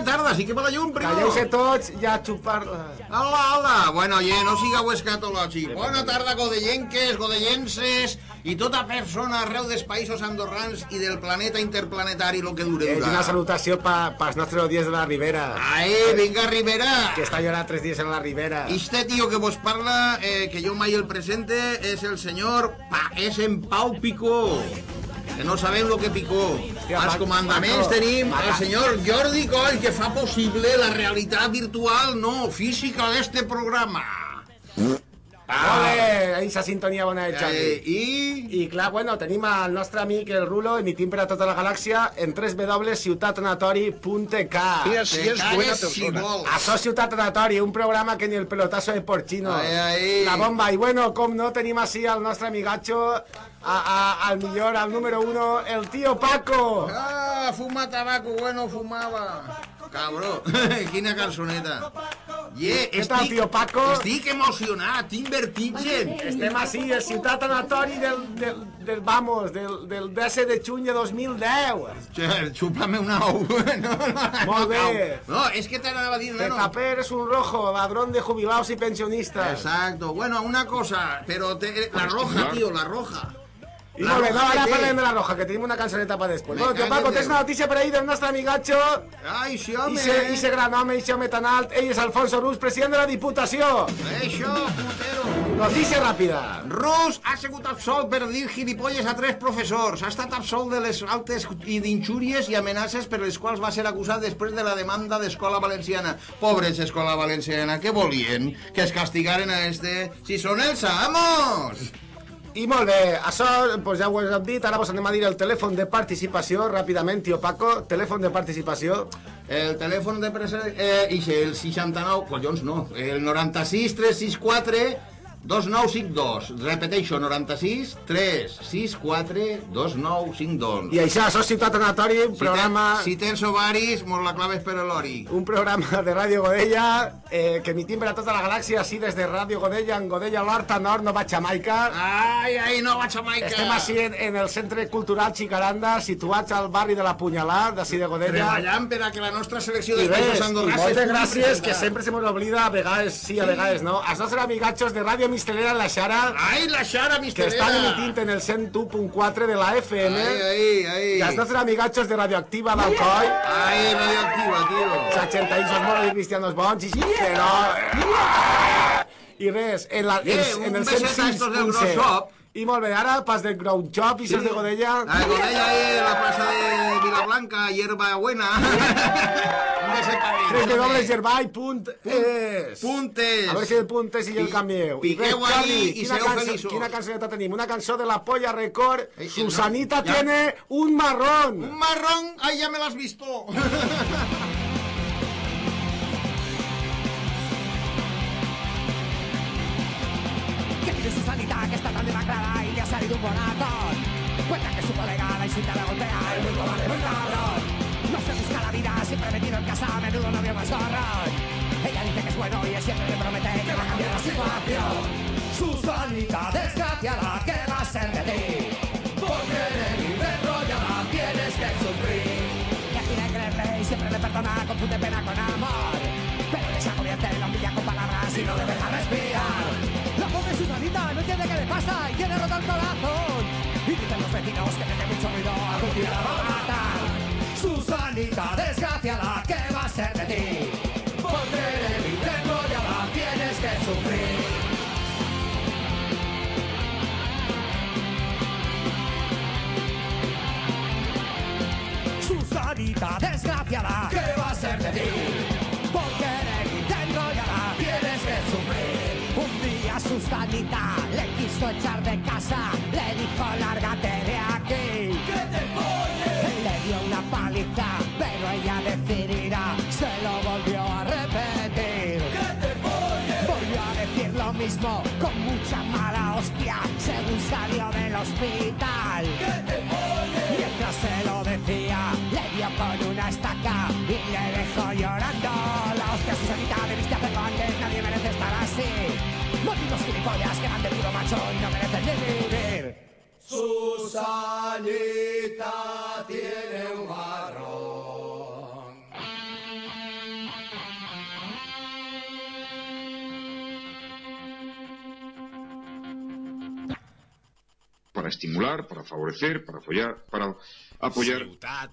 Bona tarda, sí que per la llum, primo. Calleu-se tots i a xupar... Hola, hola. Bueno, oye, no sigueu escatològic. Bona tarda, godellenques, godellenses i tota persona arreu dels països andorrans i del planeta interplanetari, lo que dure És durar. una salutació pa, pels nostres odies de la Ribera, Ae, vinga, Rivera. que està llorant tres dies en la Ribera. Este tío que vos parla, eh, que yo mai el presente, es el señor pa, es en Pau Picó. Que no sabem lo que picó. Als Paco, comandaments tenim el senyor Jordi Coll, que fa possible la realitat virtual, no física d'este programa. Bé, ahí sa sintonia bona de Eh, Xavi. I... I clar, bueno, tenim el nostre amic el Rulo emitint per a tota la galàxia en www.ciutatanatori.k Mira, si és buena persona. Això Ciutat Anatori, un programa que ni el pelotazo de Porchino. Ai, ai. La bomba. I bueno, com no, tenim així al nostre amigatxo, a, a, al millor, al número uno, el tío Paco. Ah, fuma tabaco, bueno, fumava. Cabró, quina cançoneta. Yeah, Què tal, tio Paco? Estic emocionat, tinc vertigen. Estem així, el Ciutat Anatori del, del, del vamos, del, del 10 de juny de 2010. Che, Chúpame una ou. No, no, Molt bé. No, és que t'anava a dir, nano. Caper es un rojo, ladrón de jubilados y pensionistas. Exacto. Bueno, una cosa, pero te- la roja, tío, la roja. Bé, no, té. parlem de la roja, que tenim una cançoneta per després. Me Bueno, cago Paco, en tens una notícia per ahir del nostre amigatxo, Ai, sí, i home. i se gran home, i se home tan alt, ell és Alfonso Rus, president de la Diputació. Això, putero. Notícia ràpida. Rus ha sigut absolt per dir gilipolles a tres professors. Ha estat absolt de les altes i d'injúries i amenaces per les quals va ser acusat després de la demanda d'Escola Valenciana. Pobres Escola Valenciana, què volien? Que es castigaren a este... Si són els amos! I molt bé, això pues ja ho hem dit, ara vos anem a dir el telèfon de participació, ràpidament, tio Paco, telèfon de participació. El telèfon de presa... Eh, ixe, el 69... Collons, no. El 96 364 2952. Repeteixo, 96 364 2952. I això, això és Ciutat Anatori, un programa... Si, te, si tens ovaris, mos la claves per l'ori. un programa de Ràdio Godella eh, que emitim per a tota la galàxia així des de Ràdio Godella, en Godella l'Horta Nord, Nova Jamaica. Ai, ai, no vaig a Maica. Estem així en, en el Centre Cultural Xicaranda, situats al barri de la Punyalà, d'ací de Godella. Treballant per a que la nostra selecció I de països i andorrans moltes gràcies, que sempre se m'oblida, a vegades sí, a vegades no. Els nostres amigatxos de Ràdio Mistelera la Xara, Ai, la Xara que Misterera. estan emitint en el 101.4 de la FM, Ai, ai, ai. i els nostres amigatxos de Radioactiva d'Alcoi, Ai, radioactiva, tio. 80 anys moros i cristianos bons, i que no... I res, en, la, en, Eh, en el beset a estos del 106.7. Grow Shop. I molt bé, ara pas del Ground Shop i sí. de Godella. A Godella ahí en la plaza de Vilablanca, hierba buena. Www.gervai.es Puntes. A veure si el puntes i el canvieu. piqueu ahí i cançó- feliços. Quina cançoneta tenim? Una cançó de la Polla Record. Susanita ja. tiene un marrón. Un marrón, ay, ya me lo has visto. que tiene su sanidad que está tan demacrada y le ha salido un bonatón. Cuenta que su colega la insulta, la golpea, casa, a menudo novio más zorrón. Ella dice que es bueno y siempre le promete que va a cambiar la situación. Su sanidad desgraciada, ¿qué va a ser de ti? Porque de mi enrollada tienes que sufrir. Y aquí le creerle y siempre le perdona, confunde pena con amor. Pero esa corriente la humilla con palabras y no le deja respirar. La pobre Susanita no entiende qué le pasa y tiene roto el corazón. Y dicen los vecinos que mete mucho ruido, algún día la va a matar. Susanita desgraciada, Susanita le quiso echar de casa, le dijo lárgate de aquí. ¡Que te Le dio una paliza, pero ella decidirá, se lo volvió a repetir. ¡Que te Volvió a decir lo mismo, con mucha mala hostia, según salió del hospital. ¡Que te Mientras se lo decía, le dio con una estaca y le dejó llorando. La hostia Susanita debiste hacerlo antes, nadie merece estar así. Motivos gilipollas que van de puro macho y no merecen ni vivir. Susanita tiene un marrón. para estimular, para favorecer, para apoyar, para apoyar. Ciutat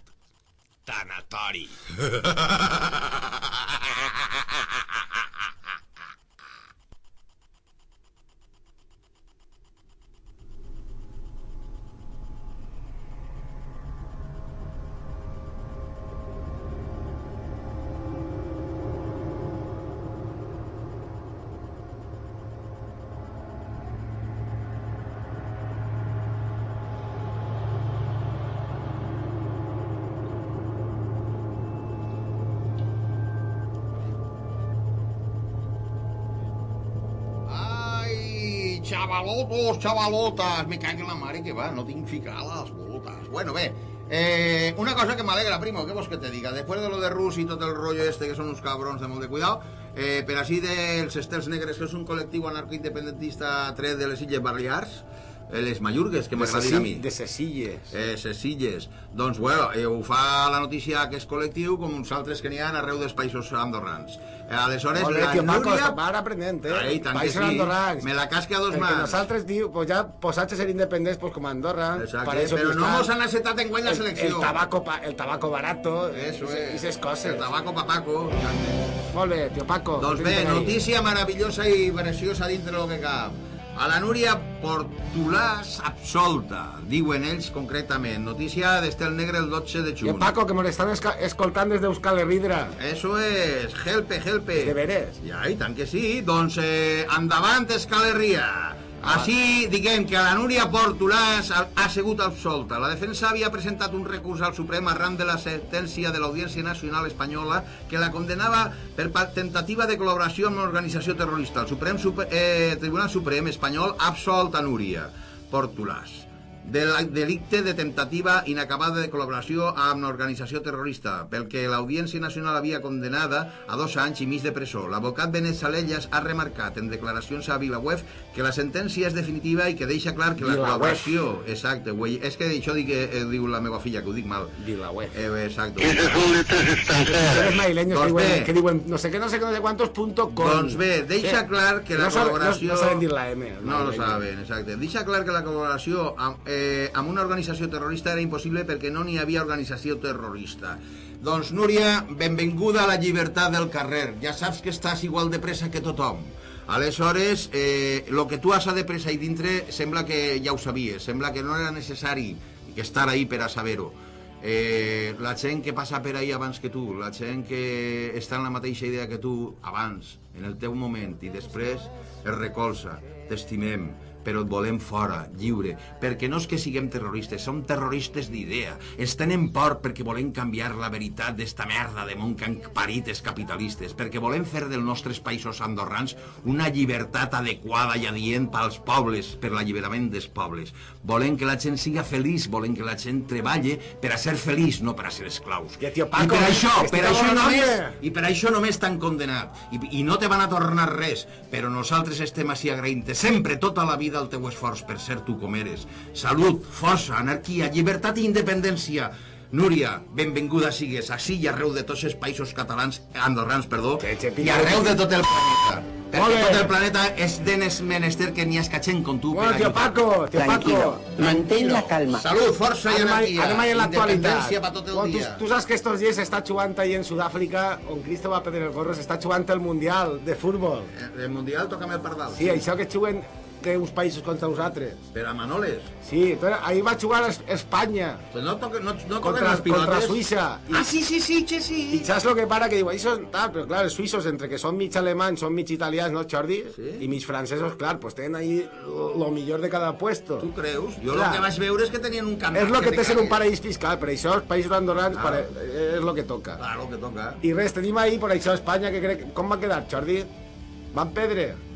tanatori. xavalotos, xavalotes, me cago en la mare que va, no tinc ficar les botes. Bueno, bé, eh, una cosa que m'alegra, primo, què vols que te diga? Después de lo de Rus y tot el rollo este, que són uns cabrons de molt de cuidado, eh, per així dels Estels Negres, que és un col·lectiu anarcoindependentista tret de les Illes Balears, les Mallorques, que m'agradaria a mi. De Cecilles. Eh, ses illes. Doncs, bueno, eh, ho fa la notícia aquest col·lectiu com uns altres que n'hi ha arreu dels països andorrans. Eh, aleshores, Ole, la tio Paco, Núria... va ara aprenent, eh? Ai, tant que Països sí. andorrans. Me la casca a dos Perquè mans. nosaltres, diu, pues ja posats a ser independents, pues com a Andorra. Exacte, eso però no mos han aceptat en guany la el, selecció. el, tabaco, pa- el tabaco barato. Eso i és. esas coses. El tabaco papaco. Molt bé, tio Paco. Doncs bé, per notícia meravellosa i preciosa dintre del que cap. A la Núria Portulàs absolta, diuen ells concretament. Notícia d'Estel Negre el 12 de juny. Paco, que me estan esca- escoltant des d'Euskal Herridra. Eso es, helpe, helpe. De veres. Ja, i tant que sí. Doncs eh, endavant, Escalerria. Així, diguem que la Núria Portulàs ha, sigut absolta. La defensa havia presentat un recurs al Suprem arran de la sentència de l'Audiència Nacional Espanyola que la condenava per tentativa de col·laboració amb una organització terrorista. El Suprem, Super, eh, Tribunal Suprem espanyol ha absolt a Núria Portulàs del delicte de tentativa inacabada de col·laboració amb una organització terrorista, pel que l'Audiència Nacional havia condenada a dos anys i mig de presó. L'advocat Benet Salellas ha remarcat en declaracions a VilaWeb que la sentència és definitiva i que deixa clar que la col·laboració... Exacte, güey. És que això dic, eh, diu la meva filla, que ho dic mal. VilaWeb. Eh, exacte. Los madrileños que Doncs diuen, bé. que diuen no sé qué, no sé qué, no sé cuántos punto com. Doncs bé, deixa Sí. clar que la no col·laboració... No, no saben dir la M. No lo madrileños. saben, exacte. Deixa clar que la col·laboració amb, eh, amb una organització terrorista era impossible perquè no n'hi havia organització terrorista. Doncs, Núria, benvinguda a la llibertat del carrer. Ja saps que estàs igual de pressa que tothom. Aleshores, eh, lo que tu has de pressa ahí dintre sembla que ja ho sabies, sembla que no era necessari que estar ahí per a saber-ho. Eh, la gent que passa per ahí abans que tu, la gent que està en la mateixa idea que tu abans, en el teu moment, i després es recolza, t'estimem, però et volem fora, lliure, perquè no és que siguem terroristes, som terroristes d'idea. Ens tenen por perquè volem canviar la veritat d'esta merda de món que han parit els capitalistes, perquè volem fer dels nostres països andorrans una llibertat adequada i adient pels pobles, per l'alliberament dels pobles. Volem que la gent siga feliç, volem que la gent treballe per a ser feliç, no per a ser esclaus. Ja, tio I Paco, per això, per això només, i per això només t'han condemnat. I, I no te van a tornar res, però nosaltres estem així agraint sempre, tota la vida, el teu esforç per ser tu com eres. Salut, força, anarquia, llibertat i independència. Núria, benvinguda sigues, així i arreu de tots els països catalans, andorrans, perdó, i arreu de tot el planeta. Perquè tot el planeta és de nes menester que n'hi ha escatxent com tu Bueno, tío ajudar. Paco, tío Tranquilo, Paco. mantén la calma. Salut, força i anarquia. anem ahí en l'actualitat. Independència per tot el Bueno, dia. tu, tu saps que estos dies està jugant ahí en Sud-àfrica, on Cristo va a perder el gorro, s'està jugant el Mundial de futbol. Eh, El Mundial, toca'm el pardal. Sí, això que juguen té uns països contra nosaltres. Però a Manoles. Sí, però ahir va jugar Es- Espanya Pues no toquen, no, no contra, les pilotes. contra Suïssa. I, Ah, sí, sí, sí, que I sí. saps el que para? Que diu, això tal, però clar, els suïssos, entre que són mig alemanys, són mig italians, no, Jordi? Sí. I mig francesos, clar, pues tenen ahí lo millor de cada puesto. Tu creus? Jo el que vaig veure és que tenien un camp... És el que té te ser un paraís fiscal, per això els països andorrans Ah. pare... és el que toca. Clar, el que toca. I res, tenim ahir, per això, Espanya, que crec... Com va quedar, Jordi? Van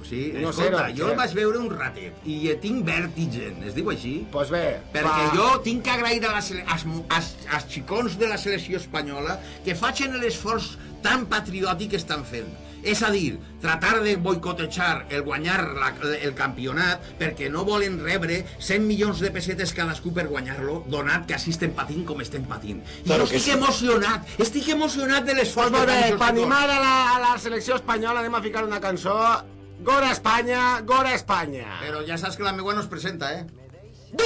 pedre? Sí, No escolta, sé, jo què? el vaig veure un ratet i tinc vèrtigen, es diu així? Pues bé, Perquè va- jo tinc que agrair a sele- als, als, als xicons de la selecció espanyola que facin l'esforç tan patriòtic que estan fent. És a dir, tratar de boicotejar el guanyar la, el campionat perquè no volen rebre 100 milions de pessetes cadascú per guanyar-lo, donat que així estem patint com estem patint. I Claro jo que estic sí. emocionat, estic emocionat de l'esforç Pues molt bé, per animar a la, a la selecció espanyola anem a ficar una cançó. Gora Espanya, Gora Espanya. Però ja saps que la meva no es presenta, eh? Si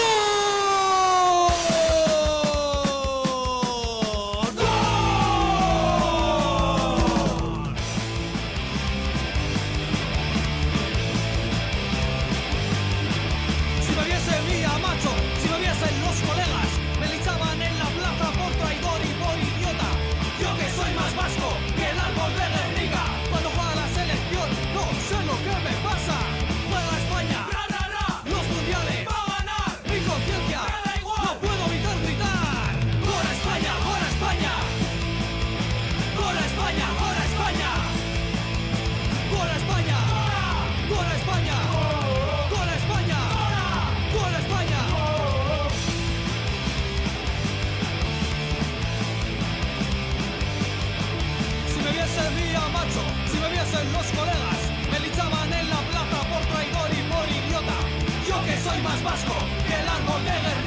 más vasco que el árbol de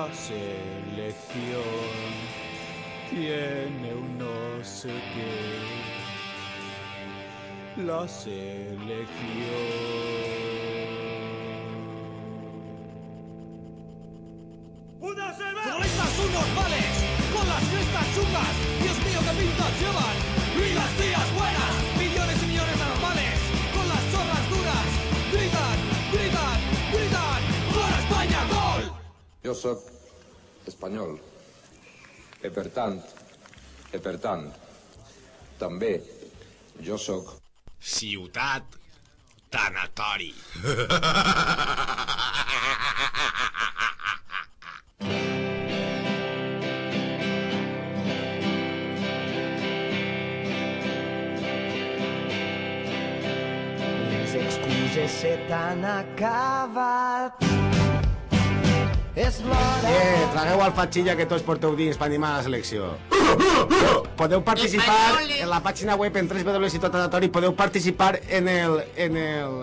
La selección. Tiene un no sé qué. La selección. Futbolistas subnormales, con las crestas chungas. Dios mío, qué pintas llevan. Y las tías buenas, Jo sóc espanyol. I per tant, i per tant, també jo sóc Ciutat Tanatori. Les excuses se t'han acabat. És l'hora... Eh, tragueu al fatxilla que tots porteu dins per animar la selecció. Podeu participar en la pàgina web en www.ciutatanatori, podeu participar en el... en el...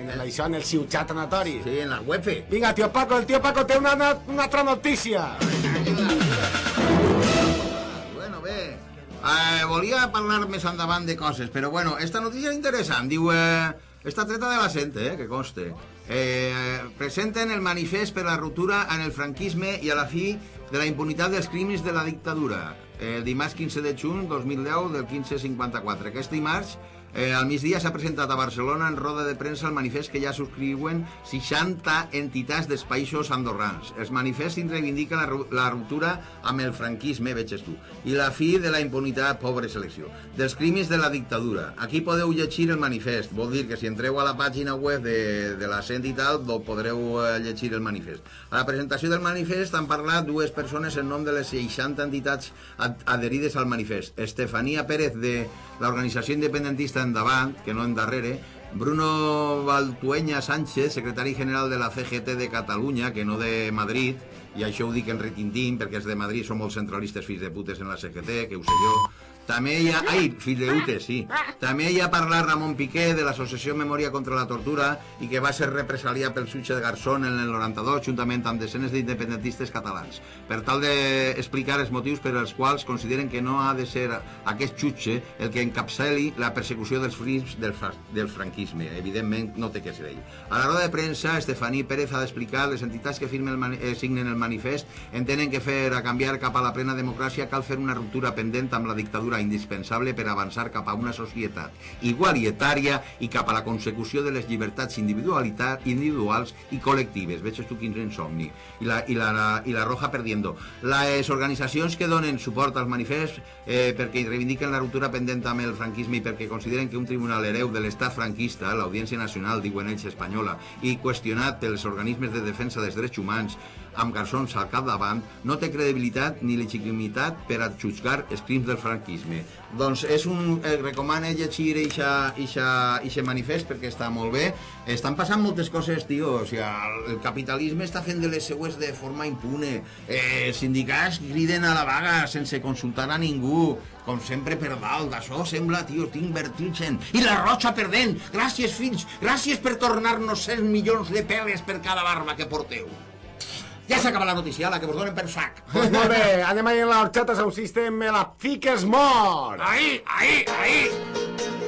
en el, això, en el Ciutat Anatori. Sí, en la web. Vinga, tio Paco, el tio Paco té una, una, una altra notícia. Bueno, bé. Eh, volia parlar més endavant de coses, però bueno, esta notícia és interessant. Diu, eh, està treta de la Cente, eh, que conste. Eh, presenten el manifest per la ruptura en el franquisme i a la fi de la impunitat dels crims de la dictadura. Eh, dimarts 15 de juny 2010 del 1554. Aquest dimarts Eh, al migdia s'ha presentat a Barcelona en roda de premsa el manifest que ja subscriuen 60 entitats dels països andorrans. Els manifests reivindiquen la, la ruptura amb el franquisme, veig tu, i la fi de la impunitat, pobra selecció, dels crims de la dictadura. Aquí podeu llegir el manifest, vol dir que si entreu a la pàgina web de, de la CENT i tal, podreu eh, llegir el manifest. A la presentació del manifest han parlat dues persones en nom de les 60 entitats ad- adherides al manifest. Estefania Pérez de l'organització independentista Endavant, que no en darrere, Bruno Baltueña Sánchez, secretari general de la CGT de Catalunya, que no de Madrid, i això ho dic en retintín perquè és de Madrid, són molt centralistes fills de putes en la CGT, que ho sé jo, També hi ha... Ai, fill de Ute, sí. També hi ha parlat Ramon Piqué de l'Associació Memòria contra la Tortura i que va ser represaliat pel jutge de Garzón en el 92 juntament amb desenes d'independentistes catalans per tal d'explicar els motius per als quals consideren que no ha de ser aquest jutge el que encapçali la persecució dels fills del, fra del franquisme. Evidentment no té que ser ell. A la roda de premsa, Estefaní Pérez ha d'explicar les entitats que firmen el mani- eh, signen el manifest entenen que fer a canviar cap a la plena democràcia cal fer una ruptura pendent amb la dictadura indispensable per avançar cap a una societat igualitària i cap a la consecució de les llibertats individuals i col·lectives. Veig tu quin insomni. I la, i la, la, i la Roja perdiendo. Les organitzacions que donen suport als manifests eh, perquè reivindiquen la ruptura pendent amb el franquisme i perquè consideren que un tribunal hereu de l'estat franquista, l'Audiència Nacional, diuen ells espanyola, i qüestionat pels organismes de defensa dels drets humans, amb garçons al capdavant, no té credibilitat ni legitimitat per a jutjar els crims del franquisme. Doncs és un, eh, recomana llegir eixe manifest perquè està molt bé. Estan passant moltes coses, tio. O sigui, el, capitalisme està fent de les seues de forma impune. Eh, sindicats criden a la vaga sense consultar a ningú. Com sempre per dalt, d'això sembla, tio, tinc vertigen. I la Roja perdent. Gràcies, fills. Gràcies per tornar-nos 100 milions de peles per cada barba que porteu. Ja s'acaba la notícia, la que vos donen per sac. Pues molt bé, anem ahí en l'horxata Sound System, me la fiques mort! Ahí, ahí, ahí.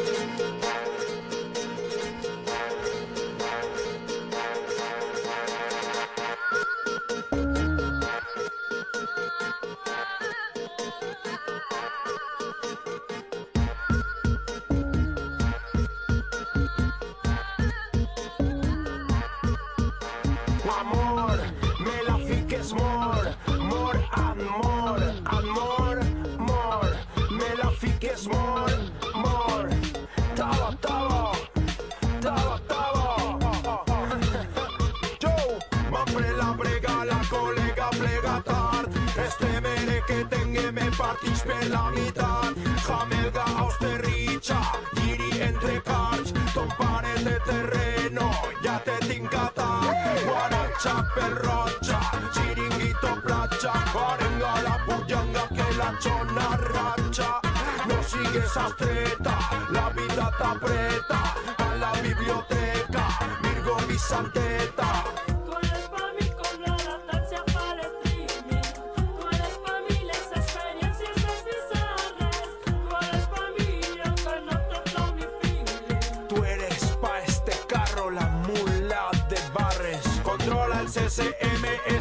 Partix per la meitat. Jamelga austerritxa, giri entre cards. Ton pare de terreno, ja te tinc atat. Guaracha per rocha, chiringuito platja. Arenga la pujanga que la chona racha. No sigues astreta, la vida t'apreta. A la biblioteca, Virgo Vicenteta.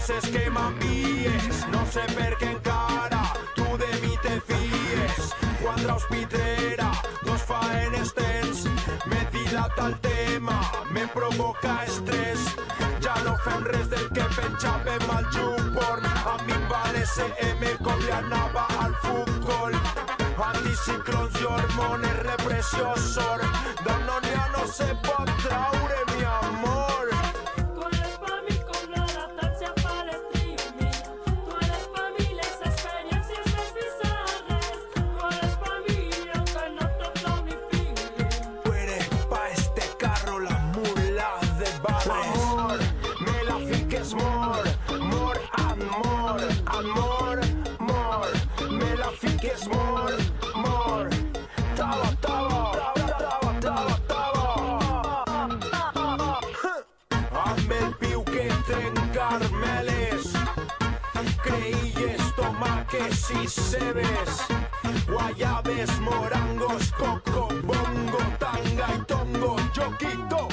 Ese esquema m'envies. No sé per què encara tu de mi te fies. Quadra hospitera, dos faenes tens. Me dilata el tema, me provoca estrès. Ja no fem del que penjàvem al YouPorn. A mi em va l'SM com li al futbol. Anticiclons i hormones, repressió, sort. D'on no n'hi se pot traure, mi amor. sebes, guayabes, morangos, coco, bongo, tanga y tongo. Yo quito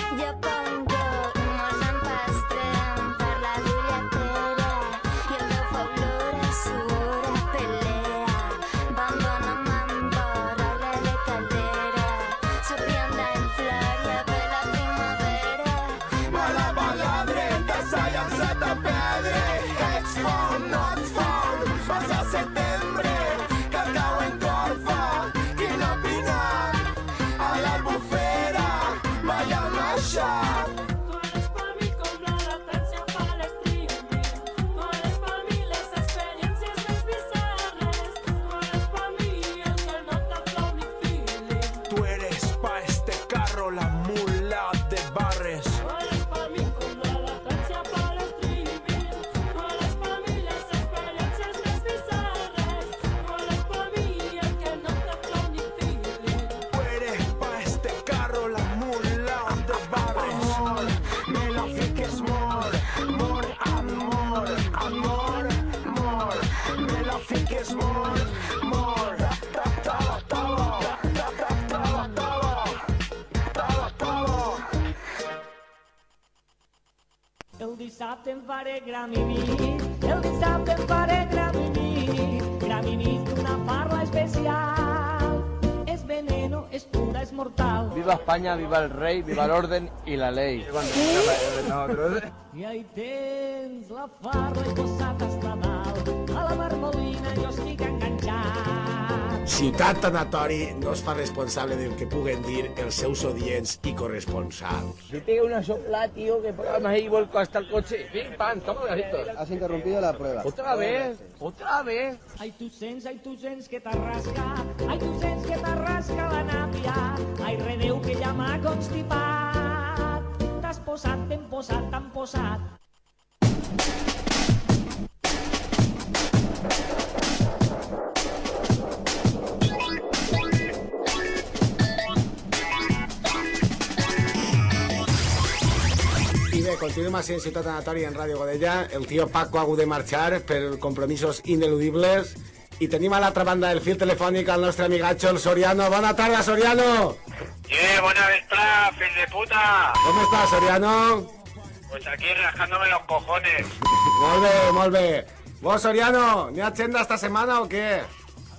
España, viva el rey, viva el orden y la ley. I ahí tens la farla i posat hasta dalt. A la marmolina jo estic enganxat. Ciutat Tanatori no es fa responsable del que puguen dir els seus odients i corresponsals. Si pega una sopla, tío, que programa ahí y vuelco hasta el coche. Pim, pam, toma gasitos. Has interrumpido la prueba. Otra vez, otra vez. Ai, tu sents, ai, tu sents que t'arrasca, ai, tu sents que t'arrasca la nàpia, ai, redeu m'ha constipat. T'has posat, t'hem posat, t'han posat. Continuem en Ràdio Godella. El tio Paco ha hagut de marxar per compromisos ineludibles. I tenim a l'altra banda del fil telefònic al nostre amigatxo, el Soriano. Bona tarda, Soriano! ¡Eh, buena vesprada, fin de puta! Com estàs, Soriano? Pues aquí rascándome los cojones. Molt bé. Vos, Soriano, ha agenda esta setmana o què?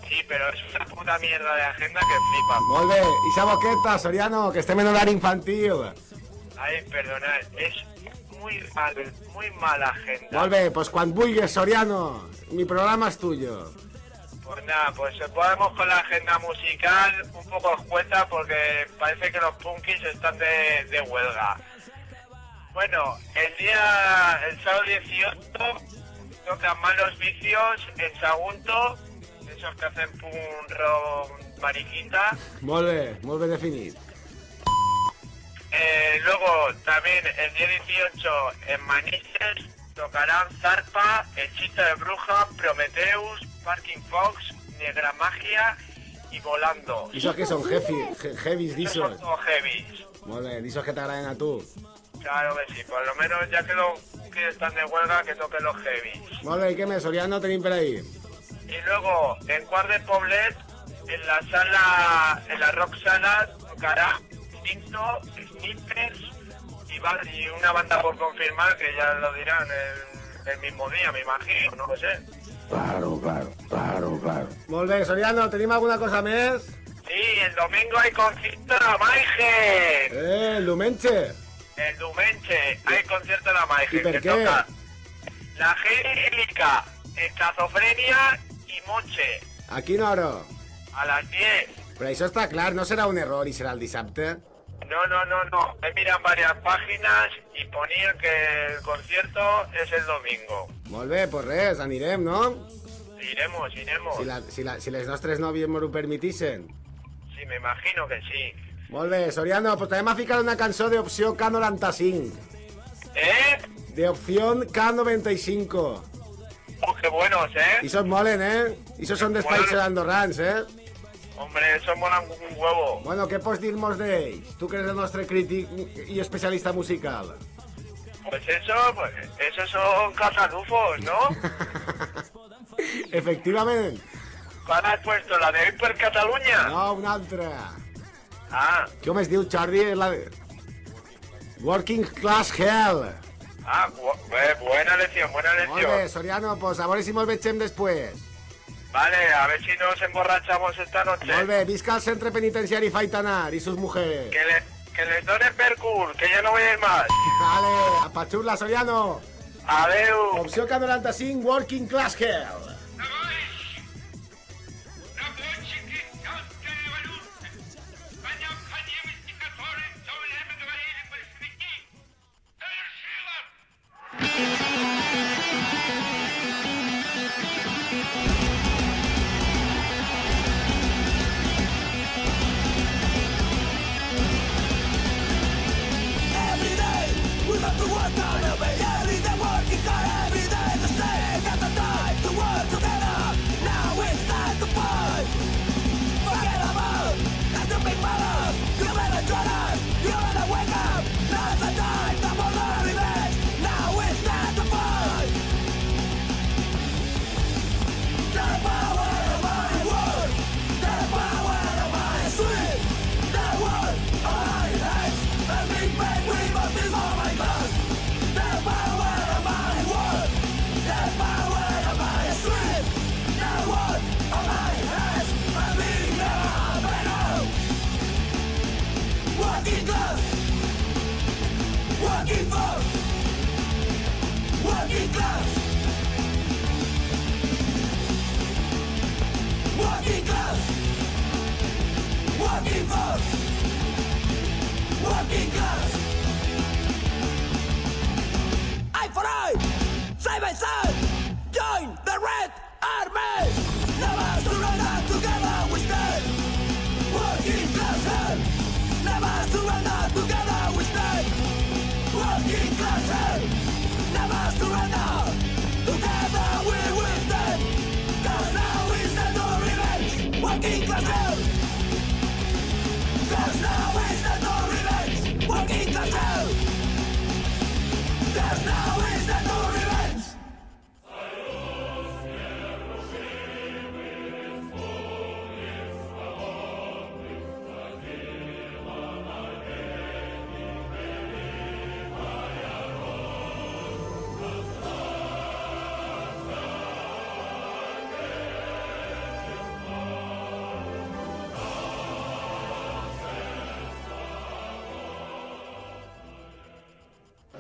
Sí, pero es una puta mierda de agenda que flipa. Molt bé. I sa boqueta, Soriano, que estem en horari infantil. Ay, perdonad, es muy mal, muy mala agenda. Molt bé, pues quan vulguis, Soriano. Mi programa es tuyo. Pues nada, pues podemos con la agenda musical un poco escueta porque parece que los punkis están de, de huelga. Bueno, el día, el sábado 18 tocan malos vicios en Sagunto, esos que hacen rock mariquita. Bé, molt bé definit. Eh, luego también el día 18 en Manises tocarán Zarpa, Hechizo de Bruja, Prometheus, Parking Fox, Negra Magia y Volando. Disos que són heavy, he- heavies, Esos son disos. heavies. Disos que t'agraden a tu. Claro que sí, por lo menos ya que los que están de huelga que toquen los heavies. Molt bé, i què més, Soriano, tenim per ahí? Y luego en Cuart de Poblet, en la sala, en la rock sala, tocará Tinto, Snippers y, va- y una banda por confirmar que ya lo dirán el, el mismo día, me imagino, no lo sé. Claro, claro, claro, claro. Molt bé, Soriano, tenim alguna cosa més? Sí, el domingo hay concierto en la Maige. Eh, el diumenge. El Dumenche, hay concierto en la Maige. ¿Y por que qué? toca La Gélica, Escazofrenia y Moche, A quina hora? a las 10. Però això està clar, no serà un error i serà el dissabte? No, no, no, no. He mirado varias páginas y ponía que el concierto es el domingo. Molt bé, pues res, anirem, no? Iremos, iremos. Si, la, si, la, si les nostres nòvies m'ho permetixen. Sí, me imagino que sí. Molt bé, Soriano, pues anem a ficar una cançó d'opció K95. ¿Eh? De opción K95. Oh, qué buenos, ¿eh? I són molen, eh? I són d'espais andorrans, eh? Hombre, eso mola un huevo. Bueno, què pots dir-nos d'ells? Tu que eres el nostre crític i especialista musical. Pues eso, pues, esos son cazadufos, ¿no? Efectivament. ¿Cuál has puesto? ¿La de Hyper Cataluña? No, una altra. Ah, Com es diu, Jordi? La de... Working Class Hell. ah, bu- eh, buena lección, buena Molt lección. bé, Soriano, pues a veure si mos vegem després. Vale, a ver si nos emborrachamos esta noche. Molt bé, visca el centre penitenciari Faitanar i sus mujeres. Que, le, que les donen Percur, que ya no voy a ir más. Vale, a pachurla, Soriano. Adeu. Opció K95, Working Class Hell.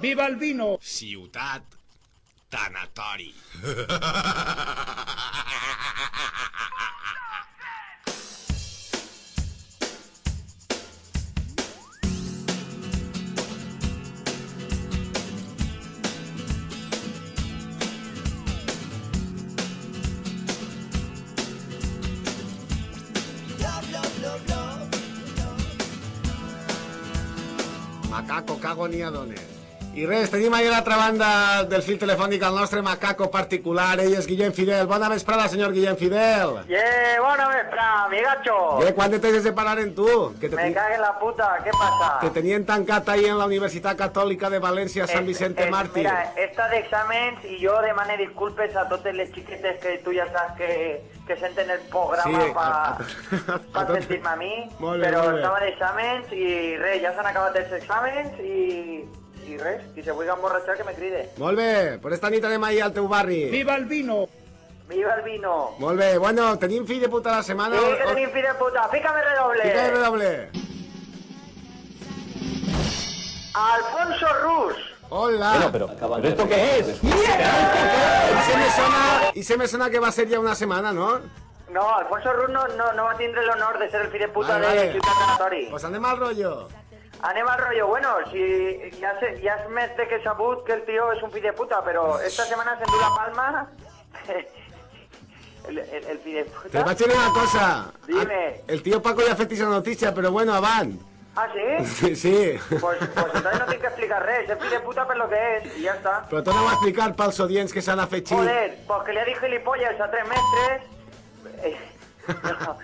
Viva el vino! Ciutat tanatori. Macaco, cago ni. I res, tenim ahí a l'altra banda del fil telefònic el nostre macaco particular, ell és Guillem Fidel. Bona vesprada, senyor Guillem Fidel. Yeah, bona vespre, amigacho. Eh, quan te tens de parar en tu? Que te, Me ten- cague la puta, ¿qué pasa? te tenien tancat ahí en la Universitat Catòlica de València, Sant Vicente Eh, Mártir. Mira, esta de exàmens i jo demane disculpes a totes les xiquetes que tu ja saps que, que senten el programa Sí, pa, a- pa sentir-me a mi, Molt bé, però molt bé. estava d'exàmens i res, ja s'han acabat els exàmens i, i res, qui se vulgui emborratxar que me cride. Molt bé, per esta nit anem ahí al teu barri. Viva el vino! Viva el vino! Molt bé, bueno, tenim fill de puta la setmana. Sí, que tenim fill de puta, fícame redoble! Fica el redoble. Alfonso Rus. Hola. Bueno, pero- ¿pero esto qué es? Y se me suena, y se me suena que va a ser ya una semana, ¿no? No, Alfonso Rus no, no, no va a tindre l'honor de ser el de puta Vale, de vale. Ciutat. Pues anem al rollo. Anem al rollo, bueno, si ja, sé, ja és més de que sabut que el tio és un fill de puta, però esta setmana s'endú la palma el, el, el fill de puta. Te vaig dir una cosa. Dime. El tío Paco ya ha fet esa noticia, pero bueno, avant. Ah, sí? Sí, sí. Pues, pues entonces no tinc que explicar res, el fill de puta per lo que és, i ja està. Però torna a explicar pels audients que s'han afegit. Joder, pues que le ha dicho gilipollas a tres mestres. Eh, no,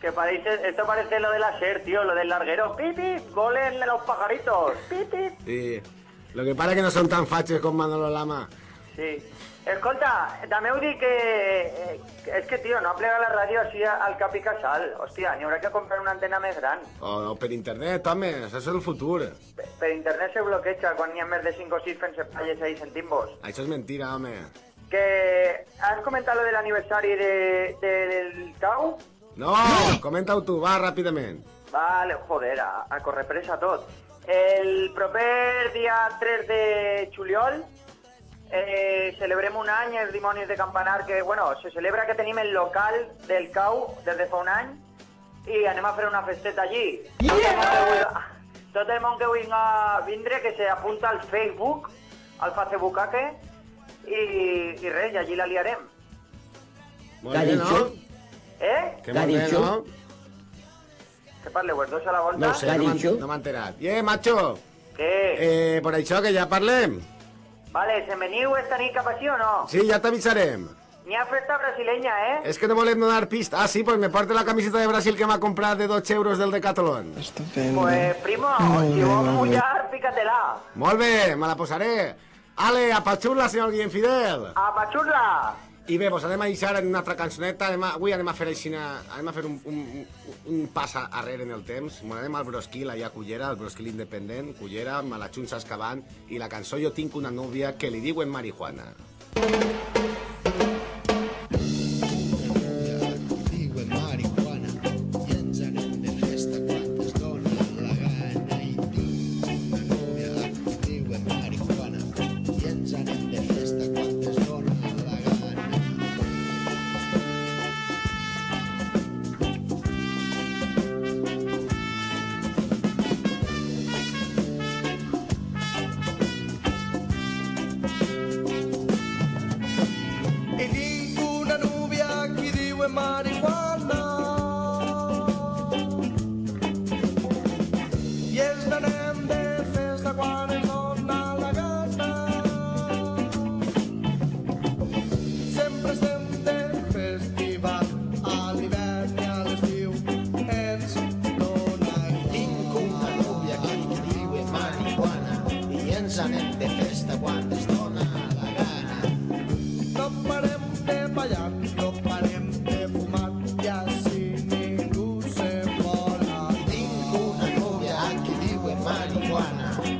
que parece, esto parece lo de la SER, tío, lo del larguero. Pipi, goles de los pajaritos. Pipi. Sí. Lo que pasa que no son tan fachos con Manolo Lama. Sí. Escolta, també heu dit que... eh, que- És que, tio, no aplega la ràdio així al cap i casal. Hòstia, n'hi haurà que comprar una antena més gran. O, o per internet, home, això és el futur. Per internet se bloqueja quan n'hi ha més de 5 o 6 fent-se palles ahí. Això és mentira, home. Que has comentat lo de l'aniversari de, de, del Cau? No, comenta-ho tu, va, ràpidament. Vale, joder, a, a correr pressa tot. El proper dia 3 de juliol eh, celebrem un any els dimonis de Campanar que, bueno, se celebra que tenim el local del CAU des de fa un any i anem a fer una festeta allí. Tot el món que vulgui, tot el món que vulgui vindre que se apunta al Facebook, al Facebookaque i, i res, i allí la liarem. Molt bé, no? Eh? Que molt bé, no? Que parleu els dos a la volta? No ho sé, no m'han no m'ha enterat. Yeah, macho. Què? Eh, per això que ja parlem. Vale, se veniu esta nit cap així o no? Sí, ja t'avisarem. N'hi ha festa brasileña, eh? És que no volem donar pista. Ah, sí, pues me porte la camiseta de Brasil que m'ha comprat de 12 euros del Decathlon. Pues, primo, si vols mullar, pícatela. Molt bé, me la posaré. Ale, apachurla, senyor Guillem Fidel. Apachurla! I bé, doncs anem a deixar en una altra cançoneta. Anem a, avui anem a fer aixina, anem a fer un, un, un, pas arrere en el temps. M'ho anem al Brosquil, allà a Cullera, al Brosquil independent, Cullera, Malachunsa excavant, i la cançó Jo tinc una núvia que li diuen marihuana. diuen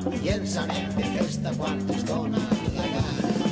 i ens anem de festa quan ens dona la gana.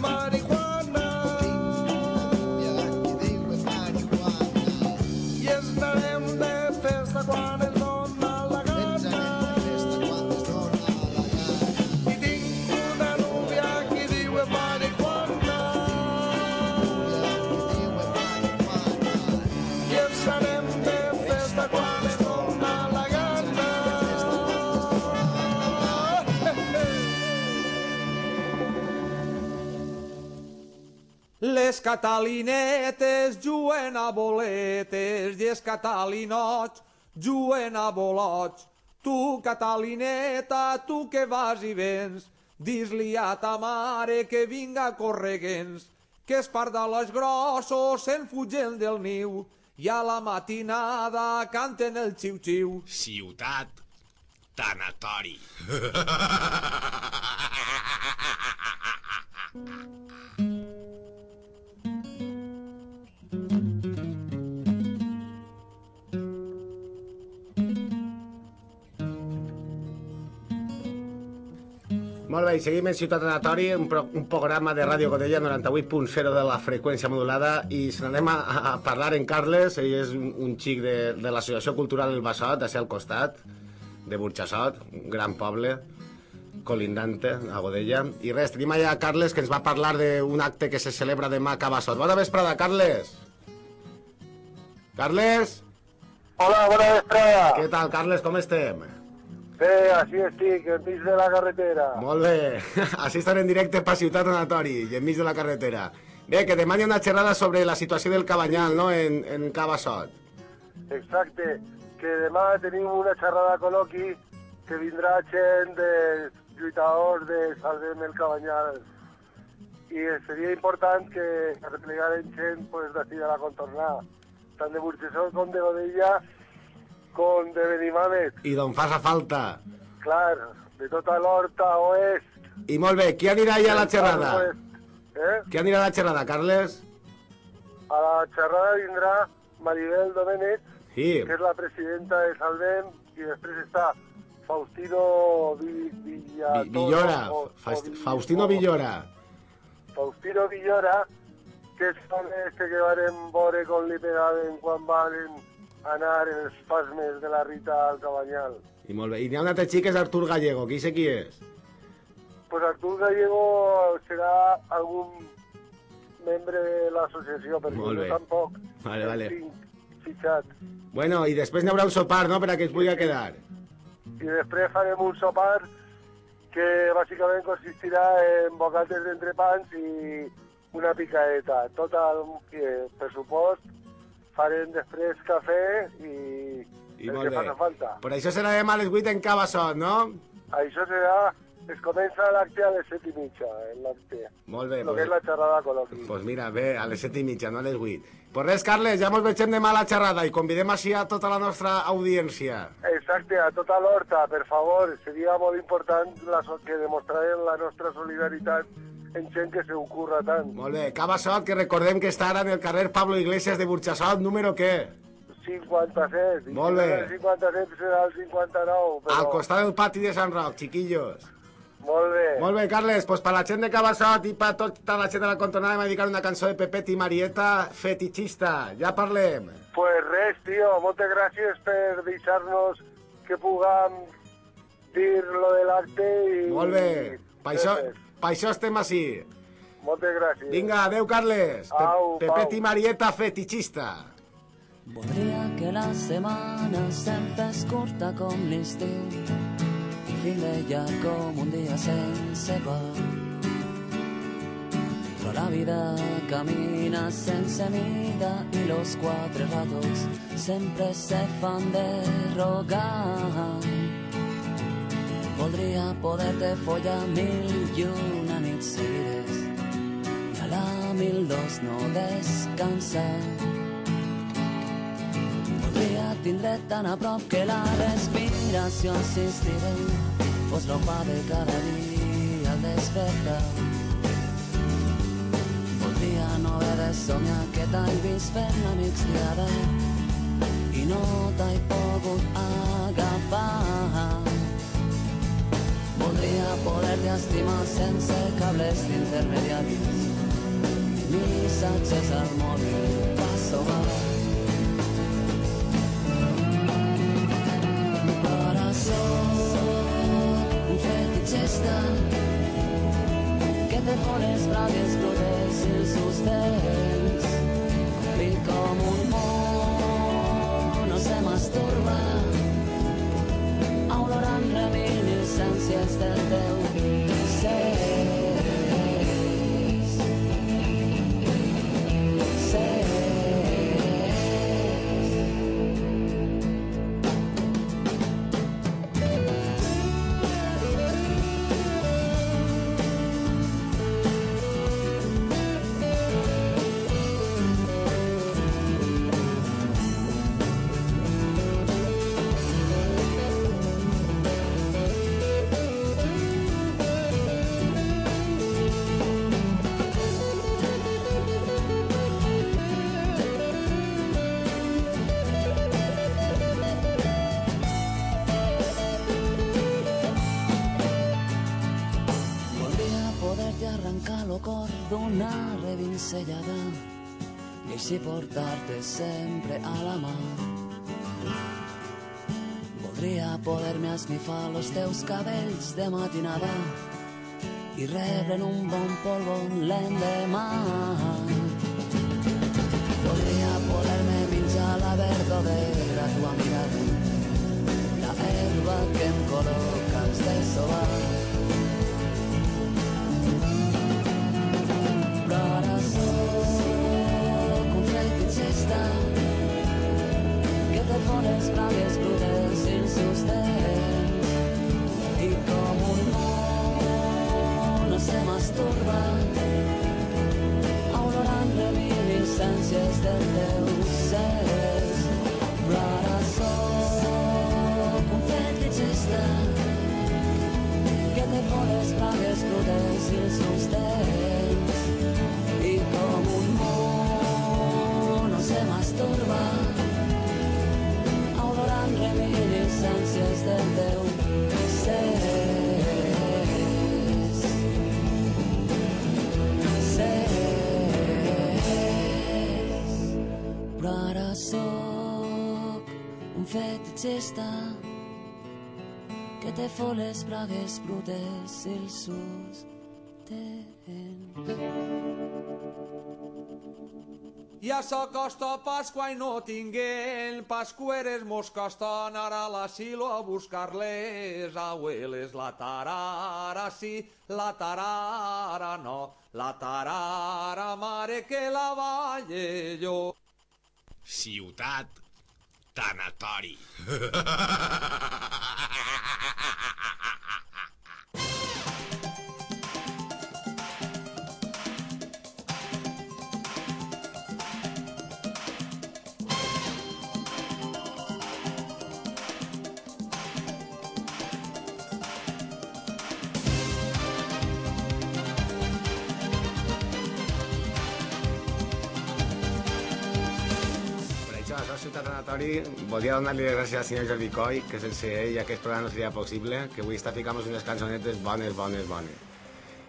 Que catalinetes juguen a boletes i els catalinots juguen a bolots. Tu, catalineta, tu que vas i vens, dis-li a ta mare que vinga correguents, que els pardalots grossos se'n fugen del niu i a la matinada canten el xiu-xiu. Ciutat tanatori. Molt bé, i seguim en Ciutat Anatori, un, pro, un programa de Ràdio Godella 98.0 de la freqüència modulada i se n'anem a, a parlar en Carles, ell és un, un xic de, de l'Associació Cultural El Bassot, d'ací al costat, de Burxassot, un gran poble, colindante, a Godella. I res, tenim allà Carles que ens va parlar d'un acte que se celebra demà a Cabassot. Bona vesprada, Carles! Carles! Hola, bona vesprada. Què tal, Carles, com estem? Bé, així estic, enmig de la carretera. Molt bé, així estan en directe per Ciutat Anatori i enmig de la carretera. Bé, que ha una xerrada sobre la situació del Cabanyal, no?, en, en Cabassot. Exacte, que demà tenim una xerrada col·loqui que vindrà gent de lluitadors de Salvem el Cabanyal. I seria important que replegaren gent pues, d'ací de la contornada, tant de Burxessó com de Godella, com de Benimamet. I d'on fas a falta. Clar, de tota l'horta oest. I molt bé, qui anirà allà a la xerrada? Eh? Qui anirà a la xerrada, Carles? A la xerrada vindrà Maribel Domènech, Sí. que és la presidenta de Salvem, i després està Faustino Villora, o- Faust- o- Faustino Villora. Faustino Villora, que és el este que varen veure com li pegaven quan varen anar els pasmes de la Rita al Cabanyal. I molt bé. I n'hi ha un altre xic que és Artur Gallego, qui sé qui és? Pues Artur Gallego serà algun membre de l'associació, perquè Molt jo bé. tampoc Vale, vale. tinc fitxat. Bueno, i després n'hi haurà un sopar, no?, per a que es pugui quedar. I després farem un sopar que bàsicament consistirà en bocates d'entrepans i una picaeta. Tot el eh, pressupost farem després cafè i, I el que faci falta. Per això serà demà a les 8 en Cabassot, no? Això serà... Es comença l'acte a les set i mitja, el l'acte. Molt bé, Lo que és pues, la xerrada col·loqui. pues mira, bé, a les 7 i mitja, no a les 8. Pues res, Carles, ja mos vegem demà a la xerrada i convidem així a tota la nostra audiència. Exacte, a tota l'horta, per favor, seria molt important la, que demostrarem la nostra solidaritat en gent que se ho curra tant. Molt bé, Cabassot, que recordem que està ara en el carrer Pablo Iglesias de Burxassot, número què? 57. I Molt si no bé. El 57 serà el 59, però... Al costat del pati de Sant Roc, chiquillos. Molt bé. Molt bé, Carles, pues per la gent de Cabassot i per tota la gent de la contonada hem dedicat una cançó de Pepet i Marieta fetichista. Ja parlem. Pues res, tio, moltes gràcies per deixar-nos que puguem dir lo de l'acte i... Molt bé. Per això, Això estem així. Moltes gràcies. Vinga, adeu, Carles. Pe Au, Pepet i Marieta fetichista. Voldria que la setmana se'm fes curta com l'estiu i fin de llarg com un dia sense pa. Però la vida camina sense mida i los quatre ratos sempre se fan de rogar. Voldria poder-te follar mil i una nits seguides i a la mil dos no descansar. Voldria tindre tan a prop que la respiració insistiré fos lo pa de cada dia al despertar. Voldria no haver de somiar que t'he vist fent la migdiada i no t'he pogut agafar. Voldria poder-te estimar sense cables intermediaris missatges al mòbil passo va. corazón un fetichista que te pones bragues crudes i sostens i com un mono se masturba reminiscències del teu ser Voldria sempre a la mà. Voldria poder-me esnifar los teus cabells de matinada i rebre'n un bon polvo l'endemà. Voldria poder-me menjar la verdor de la tua mirada, la herba que em col·loca els de sobar. Pones bragues crudes sin sostén y como un mono se masturba olorant reminiscències del teu ser Corazón con fetichista que te pones bragues crudes sin sostén y como un mono se masturba reminiscències del teu ser però ara sóc un fetichista que te fot les bragues brutes els sostens. Ja s'acosta Pasqua i no tinguem pascueres mosques tan ara a l'asilo a buscar-les abueles. La tarara sí, la tarara no, la tarara mare que la balle jo. Ciutat tanatori. anatori, volia donar-li les gràcies al senyor Jordi Coy, que sense ell aquest programa no seria possible, que avui està ficant unes cançonetes bones, bones, bones.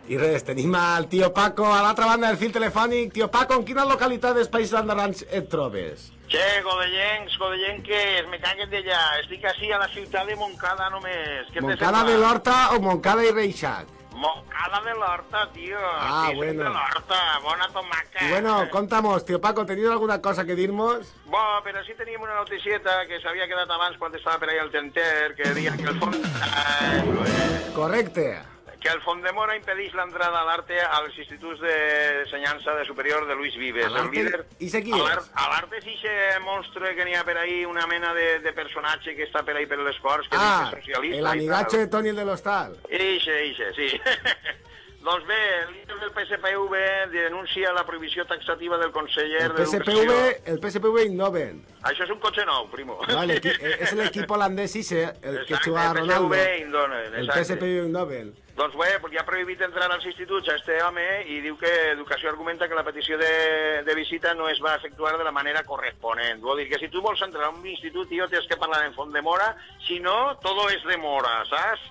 I res, tenim al tio Paco a l'altra banda del fil telefònic. Tio Paco, en quina localitat dels Països Andorrans et trobes? Che, godellencs, godellenques, me caguen d'allà. Estic així a la ciutat de Moncada només. Què de l'Horta o Moncada i Reixac? Moncada de l'Horta, tio. Ah, sí, bueno. de l'Horta, bona tomaca. Bueno, contamos, tío Paco, ¿tenías alguna cosa que dirnos? Bo, però sí teníem una noticieta que s'havia quedat abans quan estava per ahí al Tenter, que deia que el fons... Eh, Correcte. Que el Fondemora impedeix l'entrada a l'arte als instituts d'ensenyança de superior de Luis Vives, A el líder... i sé qui A és? A l'arte és ixe monstre que n'hi ha per ahí, una mena de, de personatge que està per ahí per les Corts, que Ah, dice socialista amigacho tal. de Tony el de l'Hostal. Ixe, ixe, sí. doncs bé, el líder del PSPV denuncia la prohibició taxativa del conseller El. PSPV, el PSPV innoven. Això és un cotxe nou, primo. El equi- és l'equip holandès ese, el que juga a Ronaldo. PSV indonen, El. PSPV innoven. Doncs bé, ja ha prohibit entrar als instituts a este home i diu que Educació argumenta que la petició de, de visita no es va efectuar de la manera corresponent. Vol dir que si tu vols entrar a un institut, tio, tens que parlar en font de mora, si no, todo és de mora, saps?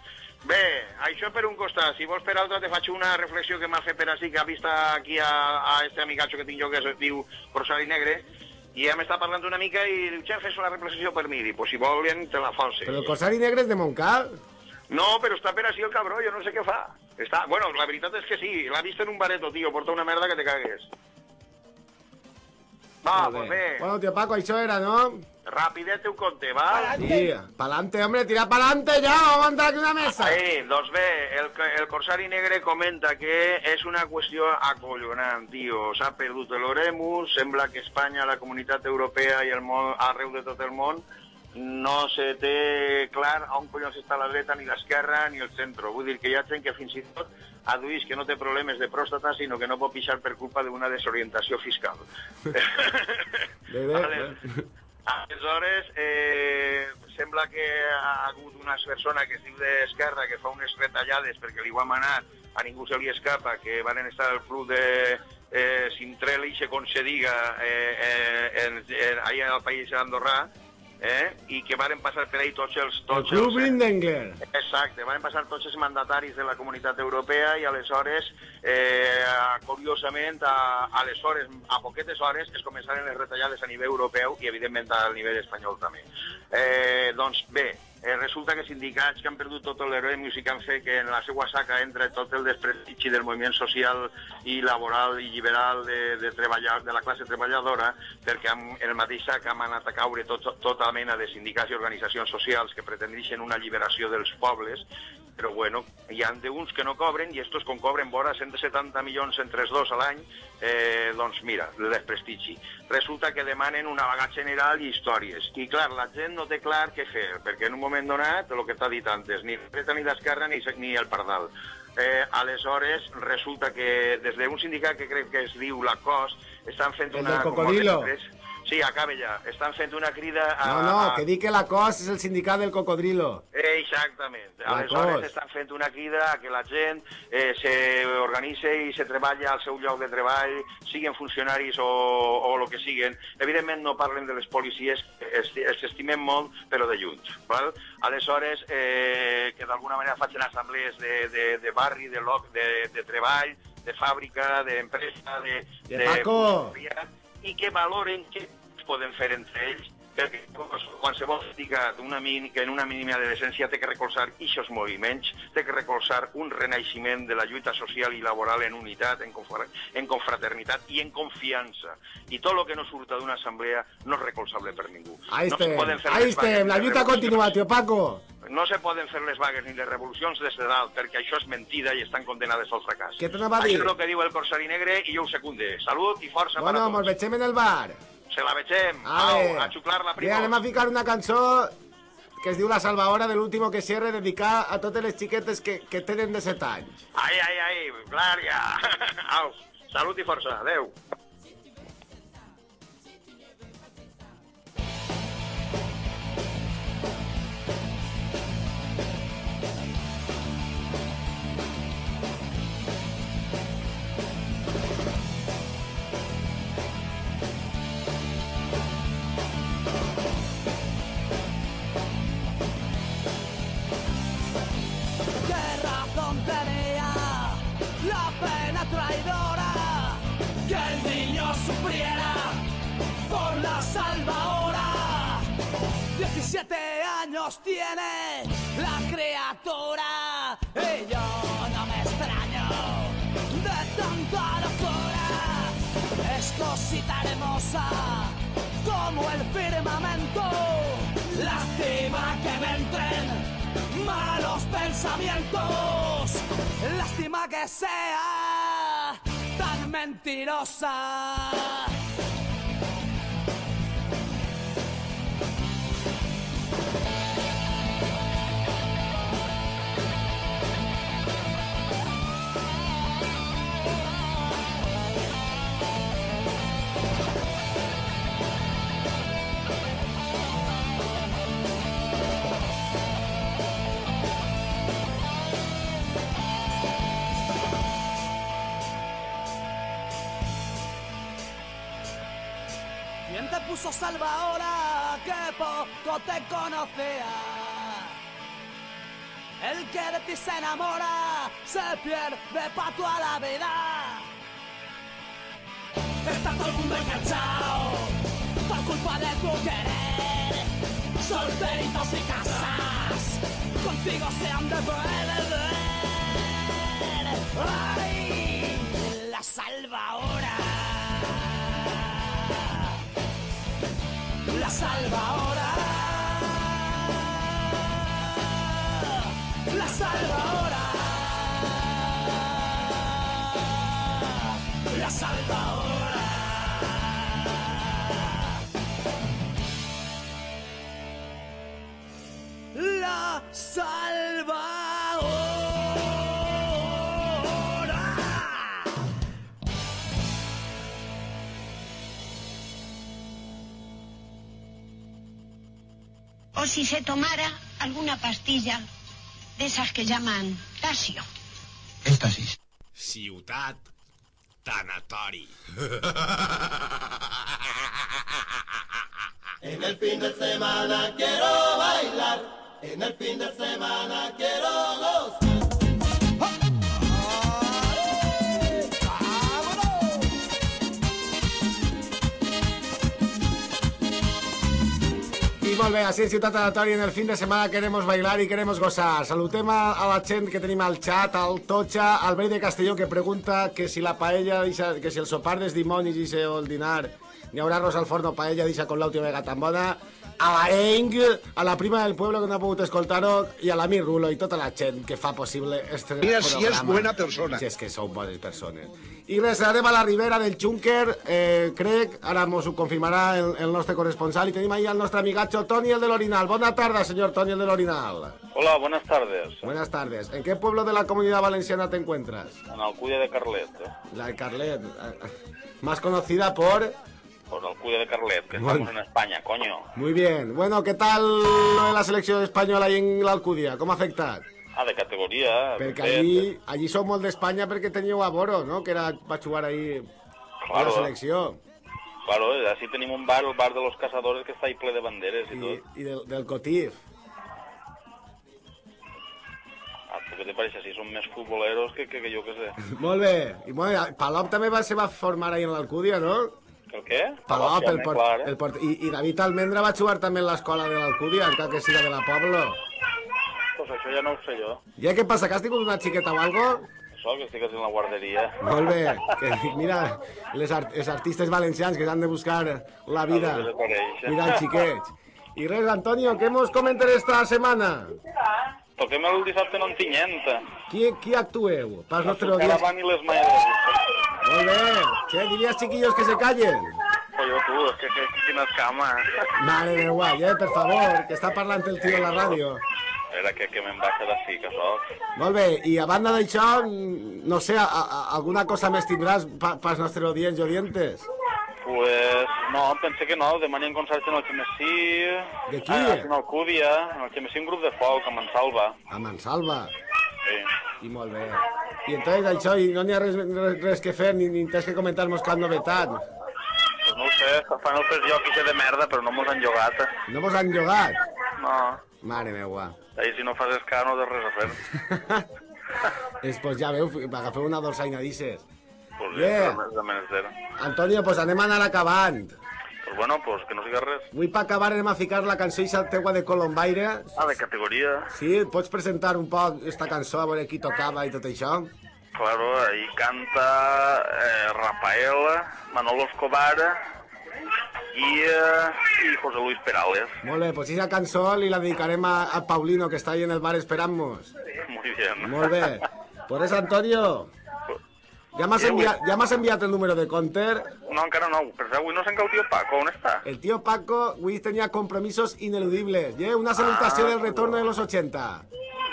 Bé, això per un costat. Si vols per altre, te faig una reflexió que m'ha fet per així, que ha vist aquí a, a este amigatxo que tinc jo, que es diu Corsari Negre, i ja m'està parlant una mica i diu, xef, fes una reflexió per mi. Dic, pues si volen, te la false. Però el Corsari Negre és de Montcal. No, però està per així el cabró, jo no sé què fa. Està... Bueno, la veritat és que sí, l'ha vist en un bareto, tio, porta una merda que te cagues. Va, pues bé, Bueno, tío Paco, això era, ¿no? Rapidet ho conte, va? Sí, pa'lante, hombre, tira pa'lante ya, vamos a entrar aquí una mesa. Ahí, doncs bé, el, el Corsari Negre comenta que és una qüestió acollonant, tio. S'ha perdut l'Oremus, sembla que Espanya, la comunitat europea i el món, arreu de tot el món, no se té clar on collons està la dreta, ni l'esquerra, ni el centre. Vull dir que hi ha gent que fins i tot aduís que no té problemes de pròstata, sinó que no pot pixar per culpa d'una desorientació fiscal. De, de, Vale. Aleshores, eh, sembla que ha hagut una persona que es diu d'Esquerra que fa unes retallades perquè li ho ha manat, a ningú se li escapa, que van estar al club de eh, Sintrel i se concediga eh, eh, en, en, allà al país andorrà, eh, i que varen passar per ahí tots els... El Tots Club els, Brindengler. Exacte, van passar tots els mandataris de la comunitat europea i aleshores, eh, curiosament, a, aleshores, a poquetes hores, es començaren les retallades a nivell europeu i, evidentment, a nivell espanyol també. Eh, doncs bé, eh, resulta que sindicats que han perdut tot l'Erasmus i que han fet que en la seva saca entra tot el desprestigi del moviment social i laboral i liberal de, de, treballar, de la classe treballadora, perquè en el mateix sac han anat a caure tot, tota mena de sindicats i organitzacions socials que pretendixen una alliberació dels pobles, però bueno, hi ha d'uns que no cobren i estos com cobren vora 170 milions entre els dos a l'any, eh, doncs mira, el desprestigi. Resulta que demanen una vaga general i històries. I clar, la gent no té clar què fer, perquè en un moment donat, el que t'ha dit antes, ni dreta ni l'esquerra ni, ni el pardal. Eh, aleshores, resulta que des d'un sindicat que crec que es diu la COS, estan fent El una... del com cocodrilo. altres- Sí, acaba ja. Estan fent una crida a... No, no, a- que di que la COS és el sindicat del cocodrilo. Eh, exactament. La Aleshores cos. estan fent una crida a que la gent eh, s'organitze i se treballa al seu lloc de treball, siguin funcionaris o, o el que siguin. Evidentment no parlen de les policies, es, els estimem molt, però de lluny. Val? Aleshores, eh, que d'alguna manera facin assemblees de, de, de barri, de, loc, de, de treball, de fàbrica, d'empresa, de... De Paco. I que valoren què poden fer entre ells perquè qualsevol crítica d'una que en una mínima de decència té que recolzar ixos moviments, té que recolzar un renaixement de la lluita social i laboral en unitat, en, confra- en confraternitat i en confiança. I tot el que no surta d'una assemblea no és recolzable per ningú. Ahí no estem, ahí estem, la lluita continua, tio Paco. No se poden fer les vagues ni les revolucions des de dalt, perquè això és mentida i estan condenades al fracàs. Què t'anava a Això dir? és el que diu el Corsari Negre i jo ho secunde. Salut i força Bueno, per a mos tots. vegem en el bar. Se la vegem. Ale. Au, a xuclar la Bé, prima. anem a ficar una cançó que es diu La Salvadora de l'último que cierre, dedicar a totes les xiquetes que, que tenen de 7 anys. Ai, ai, ai, Glària. Au, salut i força. Adéu. 17 años tiene la criatura y yo no me extraño de tanta locura. Es cosita hermosa como el firmamento. Lástima que me entren malos pensamientos. Lástima que sea tan mentirosa. Puso salva ahora que poco te conocía? El que de ti se enamora se pierde pa' toda la vida. Está todo el mundo enganchado por culpa de tu querer. Solteritos y casas, contigo se han de beber. ¡Ay! La salva ahora. La salva ahora. La salva ahora. La salva ahora. La salva o si se tomara alguna pastilla de esas que llaman tasio. Éxtasis. Ciutat tanatori. En el fin de semana quiero bailar, en el fin de semana quiero gozar. Molt bé, així en Ciutat Aleatòria en el fin de setmana queremos bailar i queremos gozar. Salutem a, la gent que tenim al xat, al Totxa, al vell de Castelló que pregunta que si la paella, que si el sopar dels dimonis i el dinar n'hi haurà arròs al forno paella, dixa con l'última vega tan bona, a la Eng, a la prima del pueblo que no ha pogut escoltar-ho i a la Mi Rulo i tota la gent que fa possible este Mira si programa. és buena persona. Si és que sou bones persones. I res, anem a la ribera del Xúnquer, eh, crec, ara mos ho confirmarà el, el nostre corresponsal, i tenim ahí al nostre amigacho Toni el de l'Orinal. Bona tarda, señor Toni el de l'Orinal. Hola, buenas tardes. Buenas tardes. ¿En qué pueblo de la comunidad valenciana te encuentras? En Alcudia de Carlet, ¿eh? La de Carlet, eh, más conocida por... Por Alcudia de Carlet, que Bueno. estamos en España, coño. Muy bien. Bueno, ¿qué tal lo de la selección española ahí en l'Alcúdia? Com ha afectat? Ah, de categoria. Perquè de- allí, allí som molt d'Espanya perquè teníeu a Boro, no? Que era, va jugar ahí a la Claro. selecció. Claro, así tenemos un bar, el bar de los cazadores, que está ahí ple de banderes y, I, todo. i del, del Cotif. Ah, ¿tú qué te parece? Si son más futboleros que, que, que yo que sé. Molt bé. I bueno, Palop també va, se va formar ahí en l'Alcúdia, no? Que el què? Palop, el port, clar, eh? el port, i, I David Almendra va jugar també en l'escola de l'Alcúdia, encara que siga de la Pobla. Pues això ja no ho sé jo. I què passa, que has tingut una xiqueta o algo? Això, que estic en la guarderia. Molt bé, que mira, les, art els artistes valencians que han de buscar la vida mirant xiquets. I res, Antonio, què mos comentes esta setmana? Toquem el dissabte no en tinyent. Qui, qui actueu? Pas nostre Ara audiència. van i les maieres. Molt bé. Che, diries, chiquillos, que se callen? Pollo, tu, és que, que, quines cames. Mare meva, eh, per favor, que està parlant el tio a la ràdio. Era que, que me'n baixa d'ací, que soc. Molt bé, i a banda d'això, no sé, a, a, alguna cosa més tindràs pa, pas nostres audients i audientes? Pues no, pense que no. Demà n'hi ha un concert en el Xemessí. De qui? Ah, en Alcúdia. En el Xemessí un grup de folk, a Mansalva. A Mansalva. Sí. I molt bé. I entonces això, i no n'hi ha res, res, res que fer, ni, ni tens que comentar-nos cap novetat. Pues no ho sé, fan el fes jo que de merda, però no mos han llogat. No vos han llogat? No. Mare meva. Ahí si no fas escar no tens res a fer. Després ja veu, agafeu una dolçaina d'isses. Pues Yeah. yeah. de menester. Antonio, pues anem a anar acabant. Pues bueno, pues que no siga res. Avui per acabar anem a ficar la cançó ixa teua de Colombaire. Ah, de categoria. Sí, pots presentar un poc esta cançó, a veure qui tocava i tot això? Claro, ahí canta eh, Rafael, Manolo Escobar y, eh, y José Luis Perales. Molt bé, pues esa cançó li la dedicarem a, a Paulino, que està ahí en el bar esperant-nos. Muy bien. Molt bé. Por eso, Antonio, ja m'has enviat, ja m'has enviat el número de Conter. No, encara no. Però avui no que el tio Paco, on està? El tío Paco, avui tenía compromisos ineludibles. Yeah, una salutación del retorno de los 80.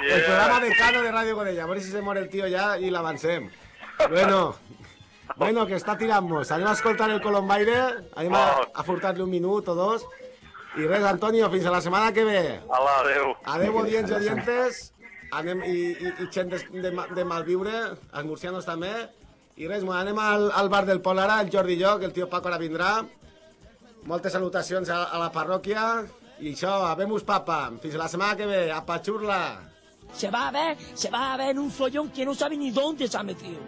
El Yeah. programa decano de Radio Godella. A ver si se muere el tío ya y l'avancem. Bueno, bueno, que està tirant-nos. Anem a escoltar el Colombaire, anem a, a furtar-li un minut o dos. I res, Antonio, fins a la setmana que ve. Hola, adeu. Adeu, audients i audientes. Anem, i, i, i gent de, de, de malviure, els murcianos també. I res, mo, anem al, al bar del Pol ara, el Jordi i jo, que el tio Paco ara vindrà. Moltes salutacions a, a la parròquia. I això, habemos papa. Fins la setmana que ve. A Pachurla. Se va a ver, se va a ver en un follón que no sabe ni dónde se ha metido.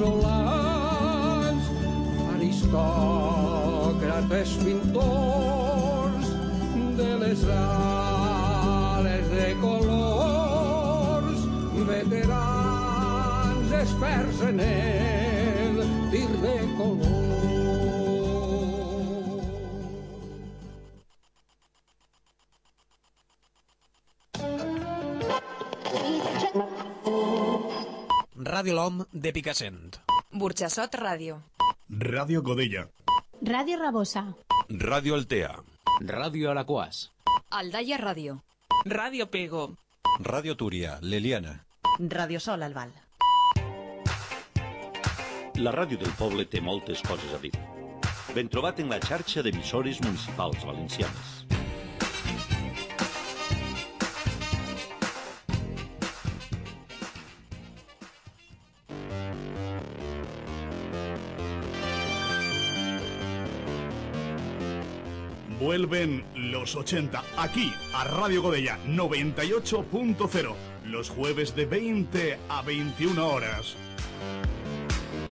Casolans, aristòcrates pintors de les ales de colors, veterans experts en Ràdio L'Om de Picassent. Burxassot Ràdio. Radio Godella. Radio Rabosa. Radio Altea. Radio Alaquàs. Aldaia Ràdio. Radio Pego. Radio Túria, l'Eliana. Radio Sol Albal. La ràdio del poble té moltes coses a dir. Ben trobat en la xarxa d'emissores municipals valencianes. Vuelven los 80 aquí a Radio Godella 98.0 los jueves de 20 a 21 horas.